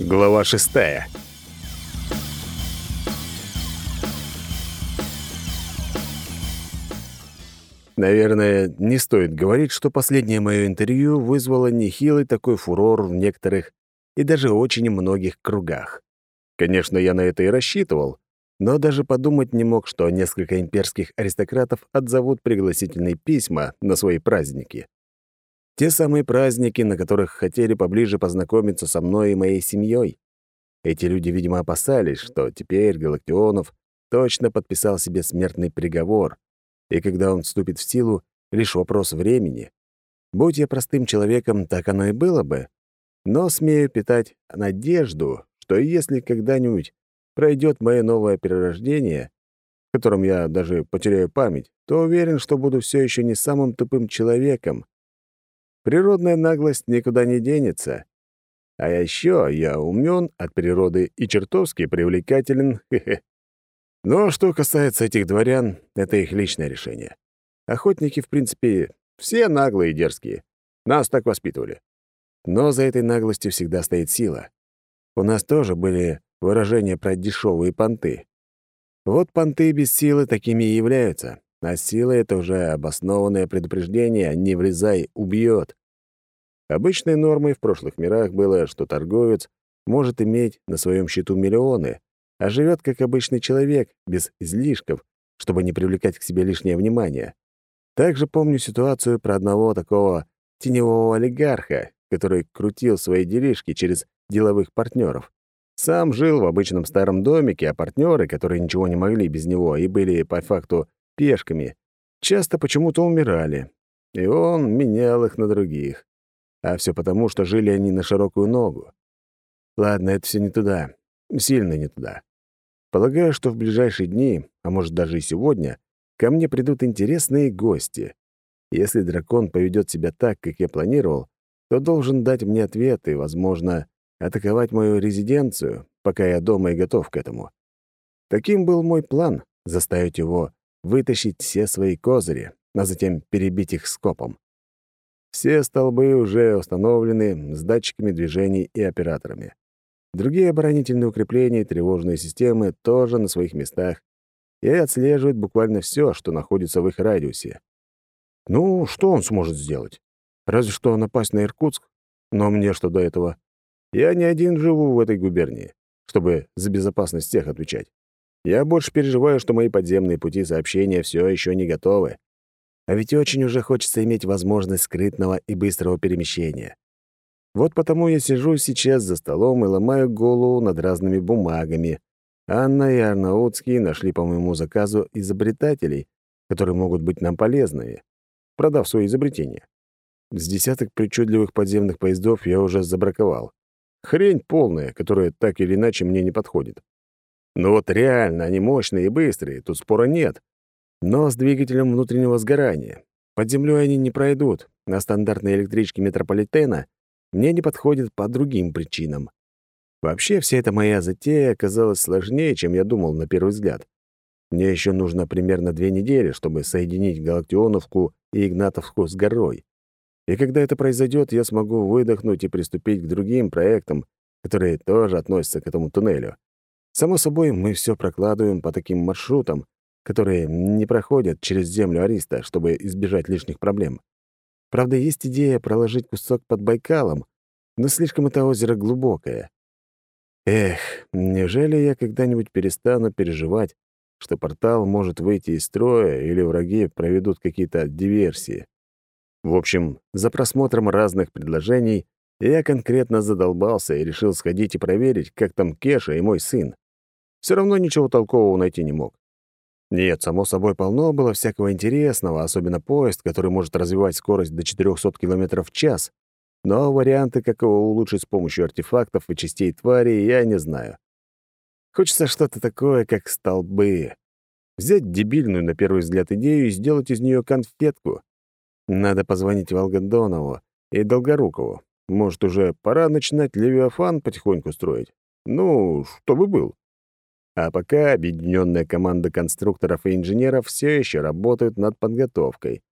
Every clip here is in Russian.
Глава шестая. Наверное, не стоит говорить, что последнее мое интервью вызвало нехилый такой фурор в некоторых и даже очень многих кругах. Конечно, я на это и рассчитывал, но даже подумать не мог, что несколько имперских аристократов отзовут пригласительные письма на свои праздники. Те самые праздники, на которых хотели поближе познакомиться со мной и моей семьей. Эти люди, видимо, опасались, что теперь Галактионов точно подписал себе смертный приговор, и когда он вступит в силу, лишь вопрос времени. Будь я простым человеком, так оно и было бы. Но смею питать надежду, что если когда-нибудь пройдет мое новое перерождение, в котором я даже потеряю память, то уверен, что буду все еще не самым тупым человеком, Природная наглость никуда не денется. А еще я умен от природы и чертовски привлекателен. Но что касается этих дворян, это их личное решение. Охотники, в принципе, все наглые и дерзкие. Нас так воспитывали. Но за этой наглостью всегда стоит сила. У нас тоже были выражения про дешевые понты. Вот понты без силы такими и являются. А сила — это уже обоснованное предупреждение «не влезай, убьет». Обычной нормой в прошлых мирах было, что торговец может иметь на своем счету миллионы, а живет как обычный человек, без излишков, чтобы не привлекать к себе лишнее внимание. Также помню ситуацию про одного такого теневого олигарха, который крутил свои делишки через деловых партнеров. Сам жил в обычном старом домике, а партнеры, которые ничего не могли без него и были по факту пешками, часто почему-то умирали, и он менял их на других. А все потому, что жили они на широкую ногу. Ладно, это все не туда, сильно не туда. Полагаю, что в ближайшие дни, а может даже и сегодня, ко мне придут интересные гости. Если дракон поведет себя так, как я планировал, то должен дать мне ответ и, возможно, атаковать мою резиденцию, пока я дома и готов к этому. Таким был мой план — заставить его вытащить все свои козыри, а затем перебить их скопом. Все столбы уже установлены с датчиками движений и операторами. Другие оборонительные укрепления и тревожные системы тоже на своих местах и отслеживают буквально все, что находится в их радиусе. Ну, что он сможет сделать? Разве что напасть на Иркутск. Но мне что до этого? Я не один живу в этой губернии, чтобы за безопасность всех отвечать. Я больше переживаю, что мои подземные пути сообщения все еще не готовы. А ведь очень уже хочется иметь возможность скрытного и быстрого перемещения. Вот потому я сижу сейчас за столом и ломаю голову над разными бумагами. Анна и Арнаутский нашли по моему заказу изобретателей, которые могут быть нам полезными, продав свои изобретения. С десяток причудливых подземных поездов я уже забраковал. Хрень полная, которая так или иначе мне не подходит. Ну вот реально, они мощные и быстрые, тут спора нет. Но с двигателем внутреннего сгорания. Под землей они не пройдут, а стандартные электрички метрополитена мне не подходят по другим причинам. Вообще, вся эта моя затея оказалась сложнее, чем я думал на первый взгляд. Мне еще нужно примерно две недели, чтобы соединить Галактионовку и Игнатовку с горой. И когда это произойдет, я смогу выдохнуть и приступить к другим проектам, которые тоже относятся к этому туннелю. Само собой, мы все прокладываем по таким маршрутам, которые не проходят через землю Ариста, чтобы избежать лишних проблем. Правда, есть идея проложить кусок под Байкалом, но слишком это озеро глубокое. Эх, неужели я когда-нибудь перестану переживать, что портал может выйти из строя или враги проведут какие-то диверсии? В общем, за просмотром разных предложений я конкретно задолбался и решил сходить и проверить, как там Кеша и мой сын. Все равно ничего толкового найти не мог. Нет, само собой, полно было всякого интересного, особенно поезд, который может развивать скорость до 400 км в час. Но варианты, как его улучшить с помощью артефактов и частей твари, я не знаю. Хочется что-то такое, как столбы. Взять дебильную, на первый взгляд, идею и сделать из нее конфетку. Надо позвонить Волгодонову и Долгорукову. Может, уже пора начинать Левиафан потихоньку строить? Ну, чтобы был. А пока объединенная команда конструкторов и инженеров все еще работают над подготовкой.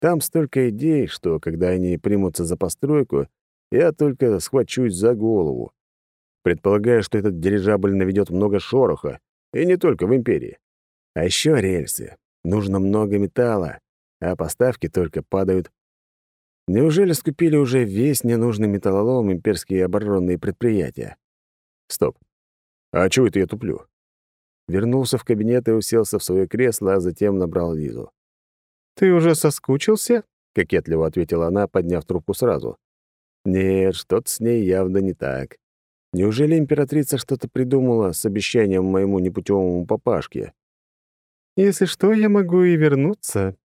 Там столько идей, что, когда они примутся за постройку, я только схвачусь за голову. Предполагаю, что этот дирижабль наведет много шороха, и не только в Империи. А еще рельсы. Нужно много металла, а поставки только падают. Неужели скупили уже весь ненужный металлолом имперские оборонные предприятия? Стоп. А чего это я туплю? Вернулся в кабинет и уселся в свое кресло, а затем набрал Лизу. «Ты уже соскучился?» — кокетливо ответила она, подняв трубку сразу. «Нет, что-то с ней явно не так. Неужели императрица что-то придумала с обещанием моему непутевому папашке?» «Если что, я могу и вернуться.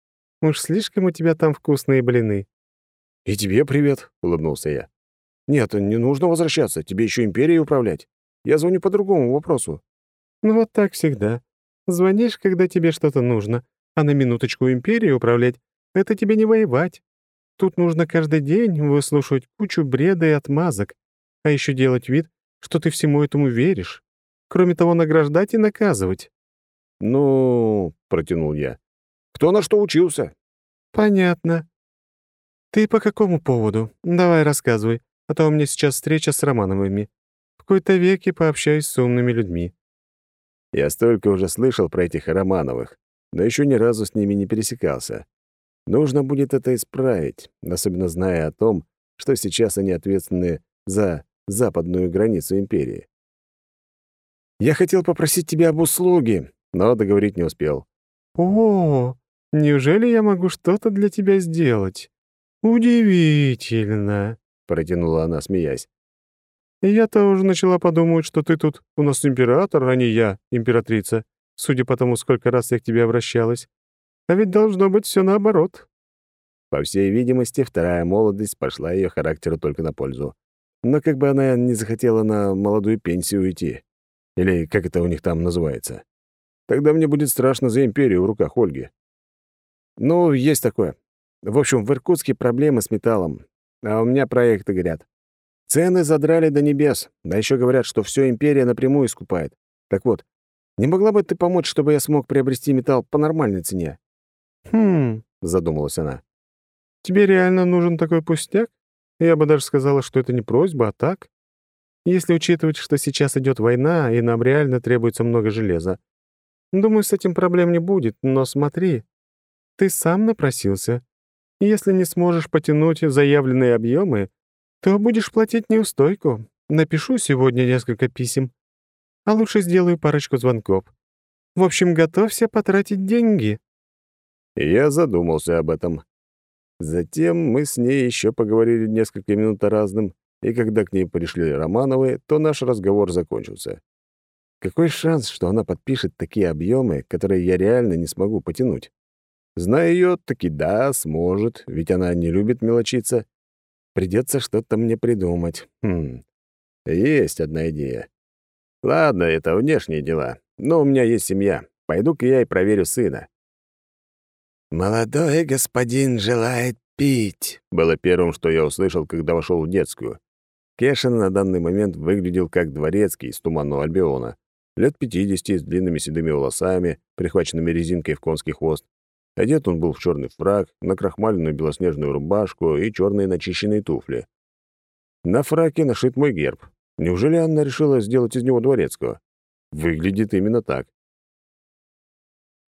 Уж слишком у тебя там вкусные блины». «И тебе привет», — улыбнулся я. «Нет, не нужно возвращаться, тебе еще империей управлять. Я звоню по другому вопросу». «Ну вот так всегда. Звонишь, когда тебе что-то нужно, а на минуточку империей управлять — это тебе не воевать. Тут нужно каждый день выслушивать кучу бреда и отмазок, а еще делать вид, что ты всему этому веришь. Кроме того, награждать и наказывать». «Ну...» — протянул я. «Кто на что учился?» «Понятно. Ты по какому поводу? Давай рассказывай, а то у меня сейчас встреча с Романовыми. В какой-то веке пообщаюсь с умными людьми». Я столько уже слышал про этих Романовых, но еще ни разу с ними не пересекался. Нужно будет это исправить, особенно зная о том, что сейчас они ответственны за западную границу империи. «Я хотел попросить тебя об услуге», но договорить не успел. «О, неужели я могу что-то для тебя сделать? Удивительно», — протянула она, смеясь. «Я-то уже начала подумать, что ты тут у нас император, а не я, императрица, судя по тому, сколько раз я к тебе обращалась. А ведь должно быть все наоборот». По всей видимости, вторая молодость пошла ее характеру только на пользу. Но как бы она не захотела на молодую пенсию уйти. Или как это у них там называется. Тогда мне будет страшно за империю в руках Ольги. Ну, есть такое. В общем, в Иркутске проблемы с металлом. А у меня проекты горят. Цены задрали до небес, да еще говорят, что все империя напрямую скупает. Так вот, не могла бы ты помочь, чтобы я смог приобрести металл по нормальной цене?» «Хм...» — задумалась она. «Тебе реально нужен такой пустяк? Я бы даже сказала, что это не просьба, а так. Если учитывать, что сейчас идет война, и нам реально требуется много железа. Думаю, с этим проблем не будет, но смотри, ты сам напросился. Если не сможешь потянуть заявленные объемы, то будешь платить неустойку. Напишу сегодня несколько писем. А лучше сделаю парочку звонков. В общем, готовься потратить деньги». Я задумался об этом. Затем мы с ней еще поговорили несколько минут о разном, и когда к ней пришли Романовы, то наш разговор закончился. Какой шанс, что она подпишет такие объемы, которые я реально не смогу потянуть? Зная ее, таки да, сможет, ведь она не любит мелочиться. Придется что-то мне придумать. Хм. Есть одна идея. Ладно, это внешние дела. Но у меня есть семья. Пойду-ка я и проверю сына. «Молодой господин желает пить», — было первым, что я услышал, когда вошел в детскую. Кешин на данный момент выглядел как дворецкий из Туманного Альбиона. Лет 50 с длинными седыми волосами, прихваченными резинкой в конский хвост, Одет он был в черный фраг, на крахмаленную белоснежную рубашку и черные начищенные туфли. На фраке нашит мой герб. Неужели Анна решила сделать из него дворецкого? Выглядит именно так.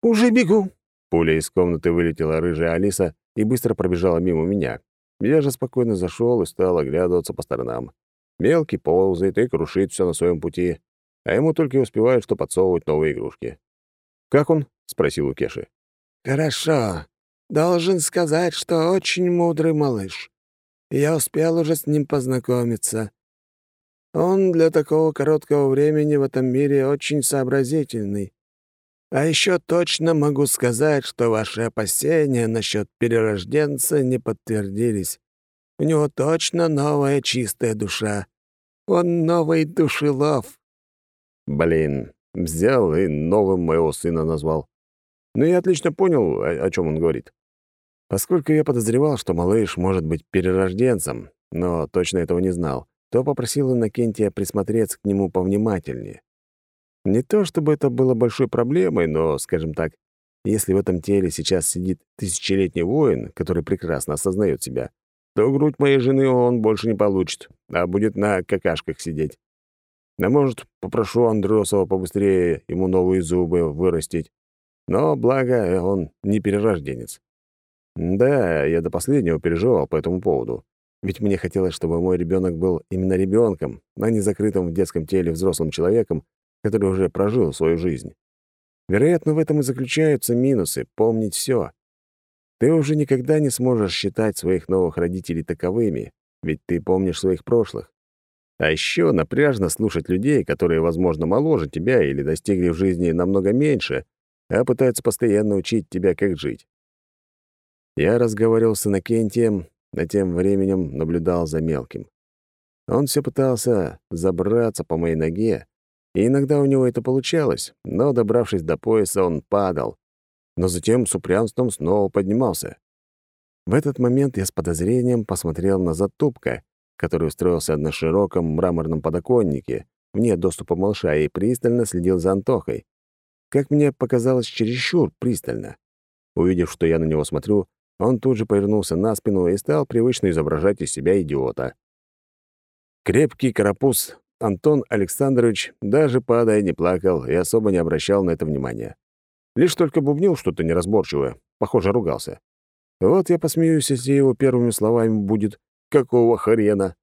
«Уже бегу!» Пуля из комнаты вылетела рыжая Алиса и быстро пробежала мимо меня. Я же спокойно зашел и стал оглядываться по сторонам. Мелкий ползает и крушит все на своем пути, а ему только и успевают, что подсовывать новые игрушки. «Как он?» — спросил у Кеши. «Хорошо. Должен сказать, что очень мудрый малыш. Я успел уже с ним познакомиться. Он для такого короткого времени в этом мире очень сообразительный. А еще точно могу сказать, что ваши опасения насчет перерожденца не подтвердились. У него точно новая чистая душа. Он новый душелов». Блин, взял и новым моего сына назвал. Но я отлично понял, о, о чем он говорит. Поскольку я подозревал, что малыш может быть перерожденцем, но точно этого не знал, то попросил Иннокентия присмотреться к нему повнимательнее. Не то чтобы это было большой проблемой, но, скажем так, если в этом теле сейчас сидит тысячелетний воин, который прекрасно осознает себя, то грудь моей жены он больше не получит, а будет на какашках сидеть. А может, попрошу Андросова побыстрее ему новые зубы вырастить. Но, благо, он не перерожденец. Да, я до последнего переживал по этому поводу. Ведь мне хотелось, чтобы мой ребенок был именно ребенком, а не закрытым в детском теле взрослым человеком, который уже прожил свою жизнь. Вероятно, в этом и заключаются минусы — помнить все. Ты уже никогда не сможешь считать своих новых родителей таковыми, ведь ты помнишь своих прошлых. А еще напряжно слушать людей, которые, возможно, моложе тебя или достигли в жизни намного меньше, а пытаются постоянно учить тебя, как жить. Я разговаривал с Иннокентием, а тем временем наблюдал за мелким. Он все пытался забраться по моей ноге, и иногда у него это получалось, но, добравшись до пояса, он падал, но затем с упрямством снова поднимался. В этот момент я с подозрением посмотрел на затупка, который устроился на широком мраморном подоконнике, вне доступа малыша, и пристально следил за Антохой. Как мне показалось, чересчур пристально. Увидев, что я на него смотрю, он тут же повернулся на спину и стал привычно изображать из себя идиота. Крепкий карапуз Антон Александрович, даже падая, не плакал и особо не обращал на это внимания. Лишь только бубнил что-то неразборчивое, похоже, ругался. Вот я посмеюсь, если его первыми словами будет «Какого хрена?».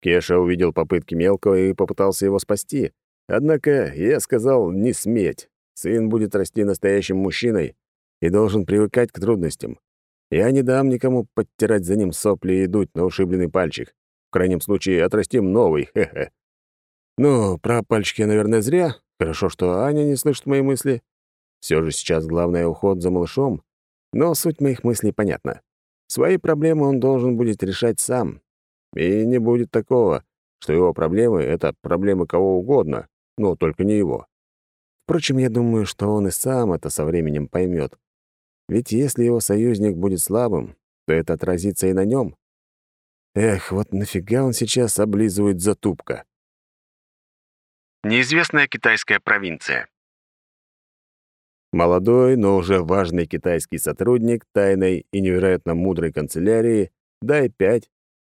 Кеша увидел попытки мелкого и попытался его спасти. Однако я сказал «не сметь». Сын будет расти настоящим мужчиной и должен привыкать к трудностям. Я не дам никому подтирать за ним сопли и дуть на ушибленный пальчик. В крайнем случае, отрастим новый, хе-хе. Ну, про пальчики наверное, зря. Хорошо, что Аня не слышит мои мысли. Все же сейчас главное — уход за малышом. Но суть моих мыслей понятна. Свои проблемы он должен будет решать сам. И не будет такого, что его проблемы — это проблемы кого угодно, но только не его. Впрочем, я думаю, что он и сам это со временем поймет. Ведь если его союзник будет слабым, то это отразится и на нем. Эх, вот нафига он сейчас облизывает затупка? Неизвестная китайская провинция. Молодой, но уже важный китайский сотрудник тайной и невероятно мудрой канцелярии Дай-5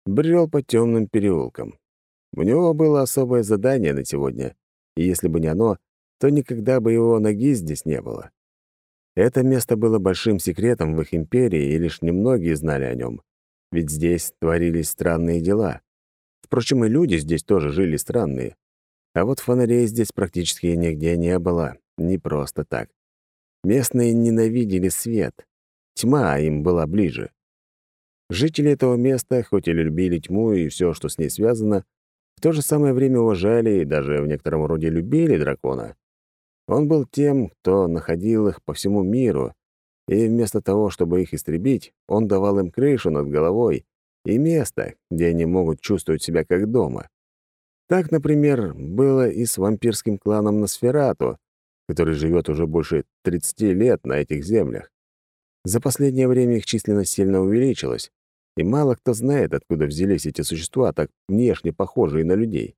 брел по темным переулкам. У него было особое задание на сегодня, и если бы не оно, то никогда бы его ноги здесь не было. Это место было большим секретом в их империи, и лишь немногие знали о нем, ведь здесь творились странные дела. Впрочем, и люди здесь тоже жили странные. А вот фонарей здесь практически нигде не было, не просто так. Местные ненавидели свет. Тьма им была ближе. Жители этого места, хоть и любили тьму и все, что с ней связано, в то же самое время уважали и даже в некотором роде любили дракона. Он был тем, кто находил их по всему миру, и вместо того, чтобы их истребить, он давал им крышу над головой и место, где они могут чувствовать себя как дома. Так, например, было и с вампирским кланом Носферату, который живет уже больше 30 лет на этих землях. За последнее время их численность сильно увеличилась, и мало кто знает, откуда взялись эти существа, так внешне похожие на людей.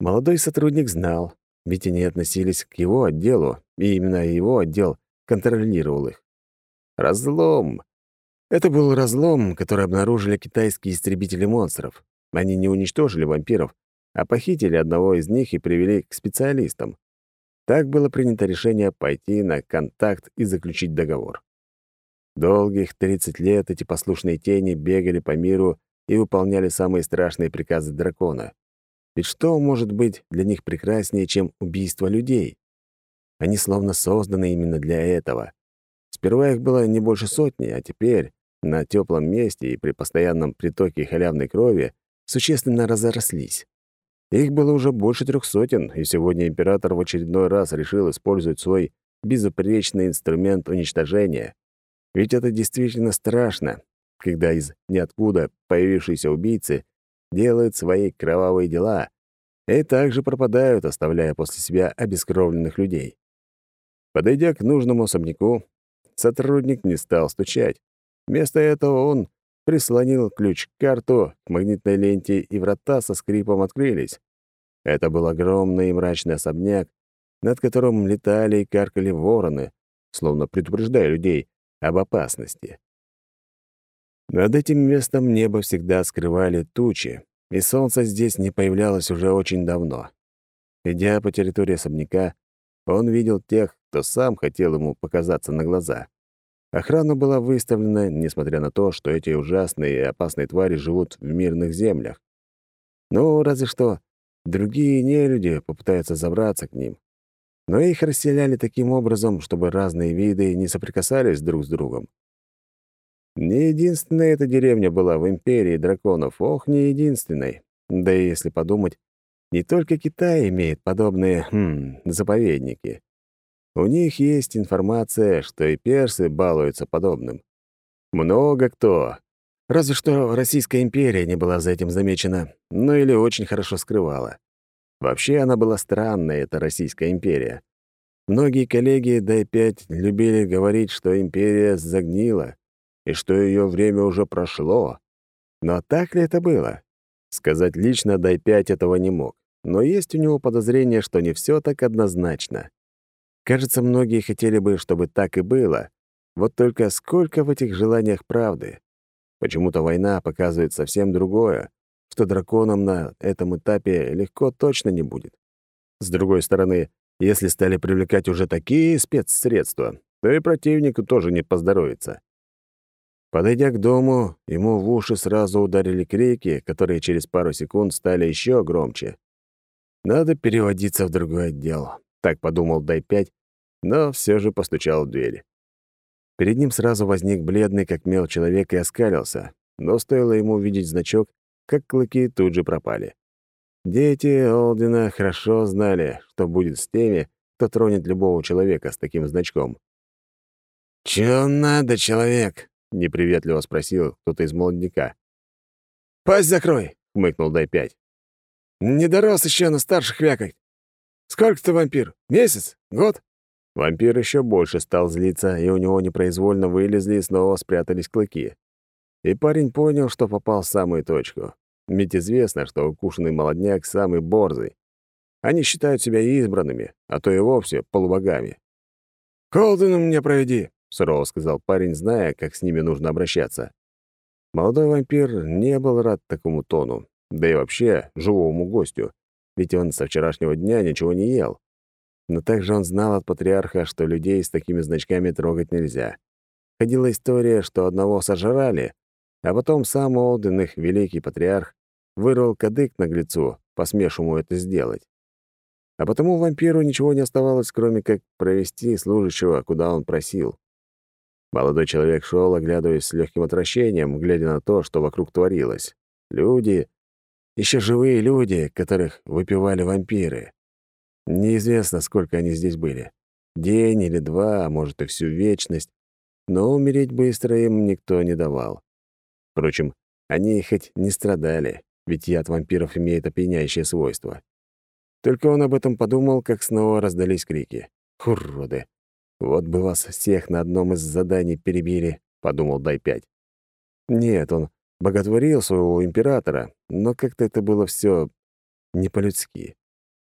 Молодой сотрудник знал, ведь они относились к его отделу, и именно его отдел контролировал их. Разлом. Это был разлом, который обнаружили китайские истребители монстров. Они не уничтожили вампиров, а похитили одного из них и привели к специалистам. Так было принято решение пойти на контакт и заключить договор. Долгих 30 лет эти послушные тени бегали по миру и выполняли самые страшные приказы дракона. Ведь что может быть для них прекраснее, чем убийство людей? Они словно созданы именно для этого. Сперва их было не больше сотни, а теперь, на теплом месте и при постоянном притоке халявной крови, существенно разрослись. Их было уже больше трех сотен, и сегодня император в очередной раз решил использовать свой безупречный инструмент уничтожения. Ведь это действительно страшно, когда из ниоткуда появившиеся убийцы делают свои кровавые дела и также пропадают, оставляя после себя обескровленных людей. Подойдя к нужному особняку, сотрудник не стал стучать. Вместо этого он прислонил ключ-карту к магнитной ленте, и врата со скрипом открылись. Это был огромный и мрачный особняк, над которым летали и каркали вороны, словно предупреждая людей об опасности. Над этим местом небо всегда скрывали тучи, и солнце здесь не появлялось уже очень давно. Идя по территории особняка, он видел тех, кто сам хотел ему показаться на глаза. Охрана была выставлена, несмотря на то, что эти ужасные и опасные твари живут в мирных землях. Ну, разве что другие нелюди попытаются забраться к ним. Но их расселяли таким образом, чтобы разные виды не соприкасались друг с другом. Не единственная эта деревня была в империи драконов, ох, не единственной. Да и если подумать, не только Китай имеет подобные хм, заповедники. У них есть информация, что и персы балуются подобным. Много кто. Разве что Российская империя не была за этим замечена, ну или очень хорошо скрывала. Вообще она была странная, эта Российская империя. Многие коллеги, да и пять, любили говорить, что империя загнила, и что ее время уже прошло. Но так ли это было? Сказать лично дай пять этого не мог. Но есть у него подозрение, что не все так однозначно. Кажется, многие хотели бы, чтобы так и было. Вот только сколько в этих желаниях правды? Почему-то война показывает совсем другое, что драконам на этом этапе легко точно не будет. С другой стороны, если стали привлекать уже такие спецсредства, то и противнику тоже не поздоровится. Подойдя к дому, ему в уши сразу ударили крики, которые через пару секунд стали еще громче. «Надо переводиться в другой отдел», — так подумал Дай-5, но все же постучал в дверь. Перед ним сразу возник бледный, как мел человек, и оскалился, но стоило ему увидеть значок, как клыки тут же пропали. Дети Олдина хорошо знали, что будет с теми, кто тронет любого человека с таким значком. «Чё надо, человек?» — неприветливо спросил кто-то из молодняка. «Пасть закрой!» — хмыкнул Дай-5. «Не дорос еще на старших вякать. Сколько ты вампир? Месяц? Год?» Вампир еще больше стал злиться, и у него непроизвольно вылезли и снова спрятались клыки. И парень понял, что попал в самую точку. Ведь известно, что укушенный молодняк самый борзый. Они считают себя избранными, а то и вовсе полубогами. «Колдуна мне проведи!» — сурово сказал парень, зная, как с ними нужно обращаться. Молодой вампир не был рад такому тону, да и вообще живому гостю, ведь он со вчерашнего дня ничего не ел. Но также он знал от патриарха, что людей с такими значками трогать нельзя. Ходила история, что одного сожрали, а потом сам Олден, их великий патриарх, вырвал кадык наглецу, посмешему это сделать. А потому вампиру ничего не оставалось, кроме как провести служащего, куда он просил. Молодой человек шел, оглядываясь с легким отвращением, глядя на то, что вокруг творилось. Люди, еще живые люди, которых выпивали вампиры. Неизвестно, сколько они здесь были. День или два, а может и всю вечность. Но умереть быстро им никто не давал. Впрочем, они хоть не страдали, ведь яд вампиров имеет опьяняющее свойство. Только он об этом подумал, как снова раздались крики. «Уроды! «Вот бы вас всех на одном из заданий перебили», — подумал Дай-5. Нет, он боготворил своего императора, но как-то это было все не по-людски.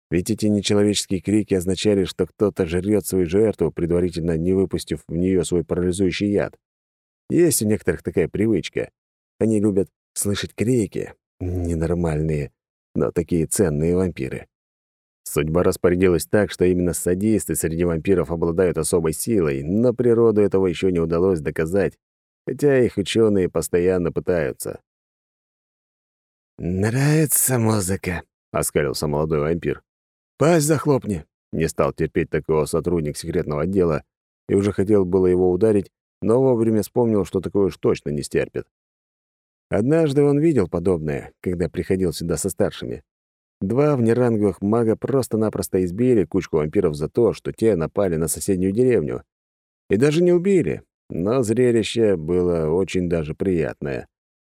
Ведь эти нечеловеческие крики означали, что кто-то жрет свою жертву, предварительно не выпустив в нее свой парализующий яд. Есть у некоторых такая привычка. Они любят слышать крики. Ненормальные, но такие ценные вампиры. Судьба распорядилась так, что именно садисты среди вампиров обладают особой силой, но природу этого еще не удалось доказать, хотя их ученые постоянно пытаются. «Нравится музыка», — оскалился молодой вампир. «Пасть захлопни», — не стал терпеть такого сотрудник секретного отдела и уже хотел было его ударить, но вовремя вспомнил, что такое уж точно не стерпит. Однажды он видел подобное, когда приходил сюда со старшими. Два внеранговых мага просто-напросто избили кучку вампиров за то, что те напали на соседнюю деревню. И даже не убили, но зрелище было очень даже приятное.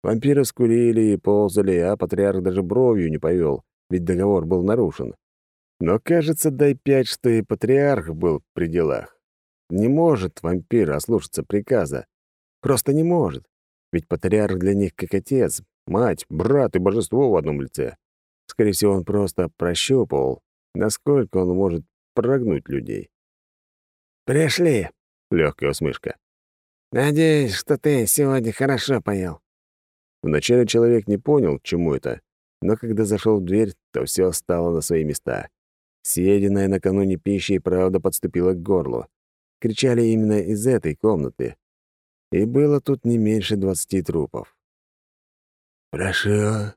Вампиры скулили и ползали, а патриарх даже бровью не повел, ведь договор был нарушен. Но, кажется, дай пять, что и патриарх был при делах. Не может вампир ослушаться приказа. Просто не может. Ведь патриарх для них как отец, мать, брат и божество в одном лице. Скорее всего, он просто прощупывал, насколько он может прогнуть людей. «Пришли!» — легкая усмешка. «Надеюсь, что ты сегодня хорошо поел». Вначале человек не понял, к чему это, но когда зашел в дверь, то все стало на свои места. Съеденная накануне пища и правда подступила к горлу. Кричали именно из этой комнаты. И было тут не меньше двадцати трупов. «Прошу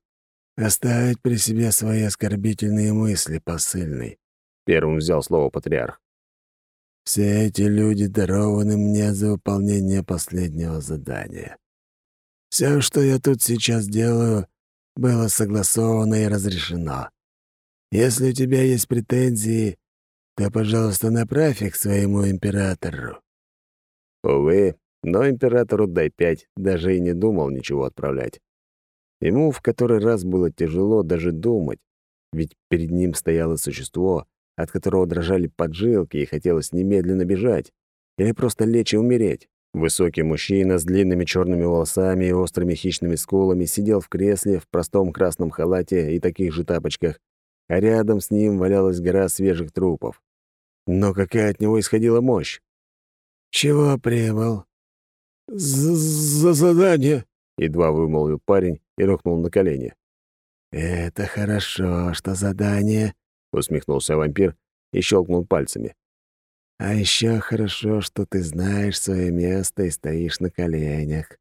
оставить при себе свои оскорбительные мысли, посыльный», — первым взял слово патриарх. «Все эти люди дарованы мне за выполнение последнего задания. Все, что я тут сейчас делаю, было согласовано и разрешено. Если у тебя есть претензии, то, пожалуйста, направь их своему императору». Увы, но императору дай пять даже и не думал ничего отправлять. Ему в который раз было тяжело даже думать, ведь перед ним стояло существо, от которого дрожали поджилки и хотелось немедленно бежать или просто лечь и умереть. Высокий мужчина с длинными черными волосами и острыми хищными скулами сидел в кресле в простом красном халате и таких же тапочках, а рядом с ним валялась гора свежих трупов. Но какая от него исходила мощь? «Чего прибыл?» «За задание», — едва вымолвил парень и рухнул на колени. «Это хорошо, что задание», — усмехнулся вампир и щелкнул пальцами. А еще хорошо, что ты знаешь свое место и стоишь на коленях.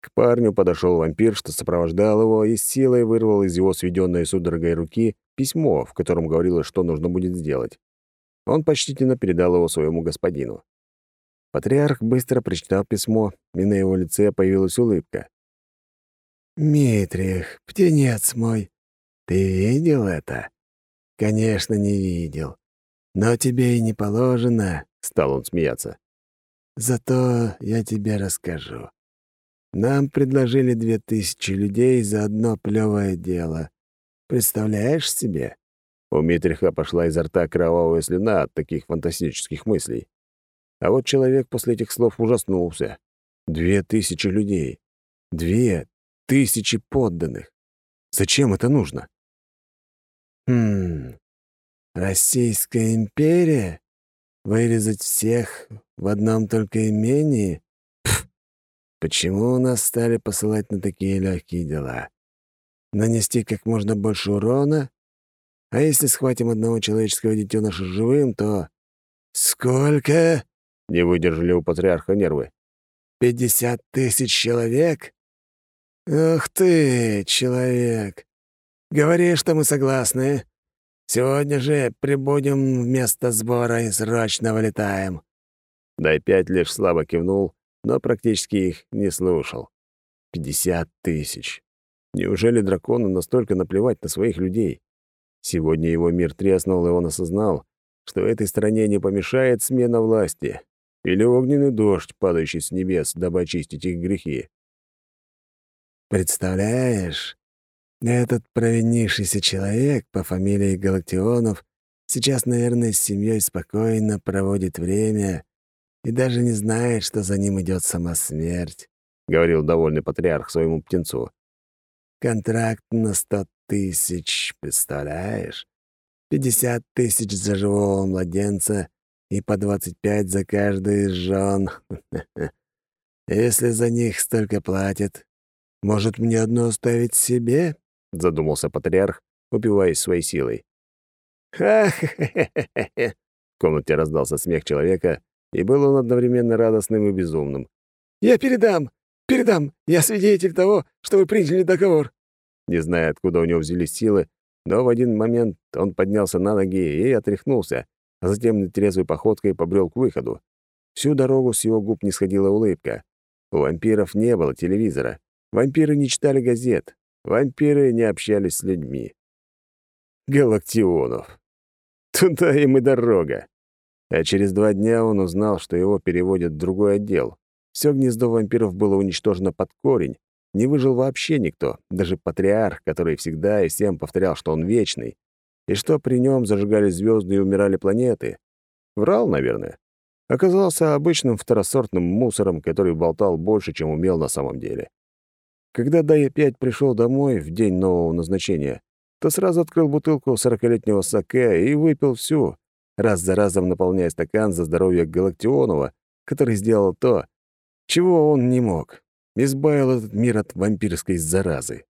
К парню подошел вампир, что сопровождал его, и с силой вырвал из его сведенной судорогой руки письмо, в котором говорилось, что нужно будет сделать. Он почтительно передал его своему господину. Патриарх быстро прочитал письмо, и на его лице появилась улыбка. «Митрих, птенец мой, ты видел это?» «Конечно, не видел. Но тебе и не положено, — стал он смеяться. Зато я тебе расскажу. Нам предложили две тысячи людей за одно плевое дело. Представляешь себе? У Митриха пошла изо рта кровавая слюна от таких фантастических мыслей. А вот человек после этих слов ужаснулся. Две тысячи людей. Две тысячи подданных. Зачем это нужно? Хм, Российская империя? Вырезать всех в одном только имении? Пф, почему нас стали посылать на такие легкие дела? Нанести как можно больше урона? А если схватим одного человеческого детеныша живым, то... Сколько? Не выдержали у патриарха нервы. Пятьдесят тысяч человек? Ах ты, человек! Говори, что мы согласны. Сегодня же прибудем вместо сбора и срочно вылетаем». Дай пять лишь слабо кивнул, но практически их не слушал. Пятьдесят тысяч. Неужели дракону настолько наплевать на своих людей? Сегодня его мир треснул, и он осознал, что этой стране не помешает смена власти или огненный дождь, падающий с небес, дабы очистить их грехи. «Представляешь, этот провинившийся человек по фамилии Галактионов сейчас, наверное, с семьей спокойно проводит время и даже не знает, что за ним идет сама смерть», — говорил довольный патриарх своему птенцу. «Контракт на сто тысяч, представляешь? Пятьдесят тысяч за живого младенца и по двадцать пять за каждую из жен. Если за них столько платят, может, мне одно оставить себе?» — задумался патриарх, упиваясь своей силой. «Ха-ха-ха-ха-ха!» В комнате раздался смех человека, и был он одновременно радостным и безумным. «Я передам! Передам! Я свидетель того, что вы приняли договор!» Не зная, откуда у него взялись силы, но в один момент он поднялся на ноги и отряхнулся, а затем нетрезвой походкой побрел к выходу. Всю дорогу с его губ не сходила улыбка. У вампиров не было телевизора. Вампиры не читали газет. Вампиры не общались с людьми. Галактионов. Туда им и дорога. А через два дня он узнал, что его переводят в другой отдел. Все гнездо вампиров было уничтожено под корень. Не выжил вообще никто, даже патриарх, который всегда и всем повторял, что он вечный, и что при нем зажигались звезды и умирали планеты. Врал, наверное. Оказался обычным второсортным мусором, который болтал больше, чем умел на самом деле. Когда Дай опять пришел домой в день нового назначения, то сразу открыл бутылку сорокалетнего саке и выпил всю, раз за разом наполняя стакан за здоровье Галактионова, который сделал то, чего он не мог. Избавил этот мир от вампирской заразы.